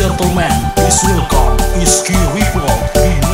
gentlemen, this will come is Kiwi World.